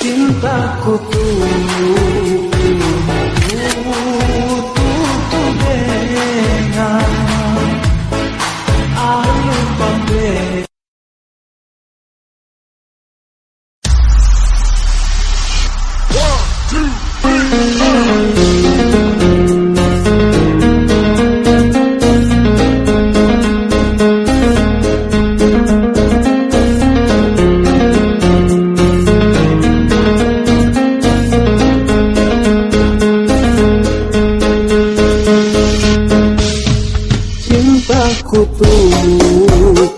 心怕孤独。cintaku tuh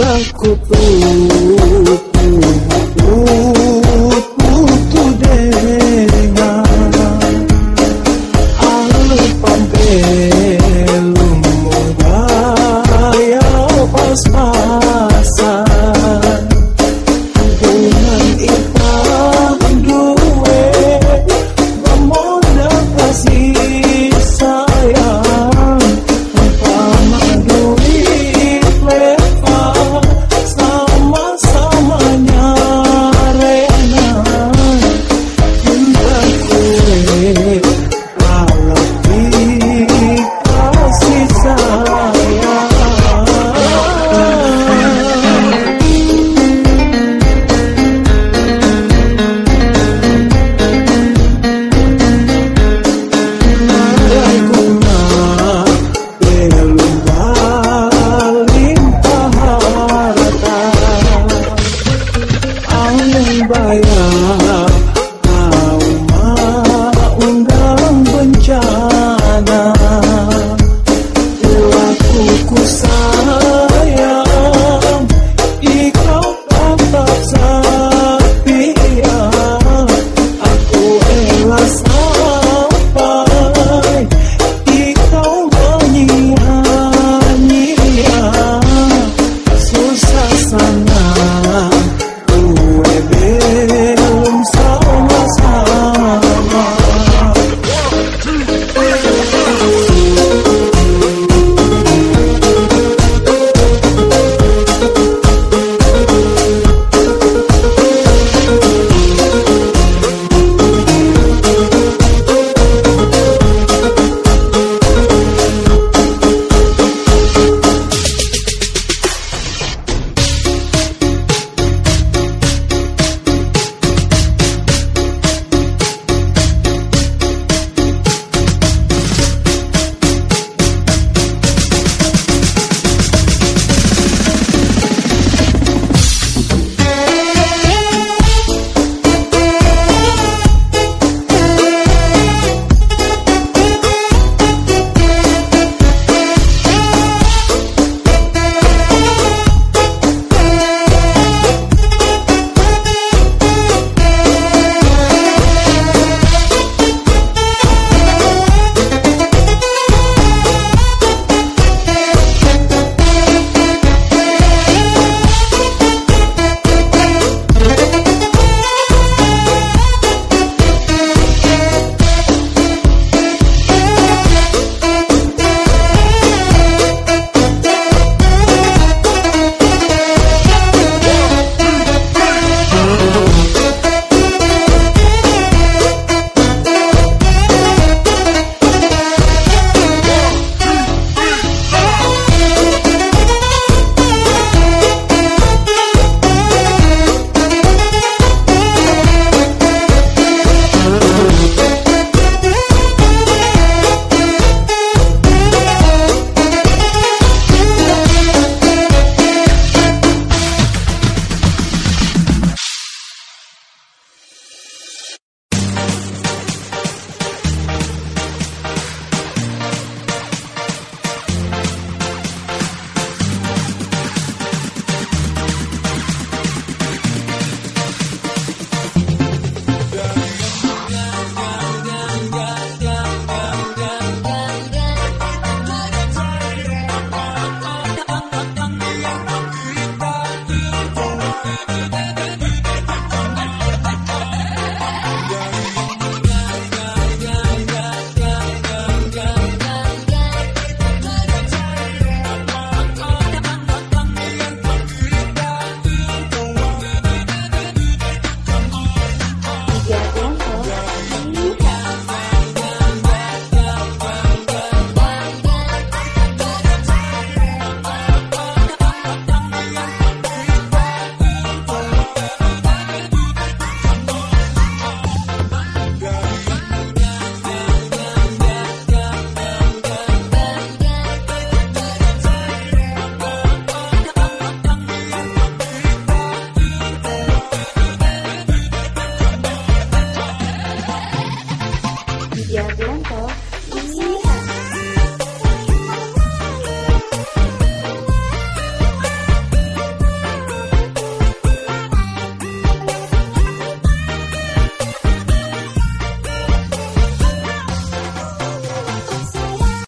takut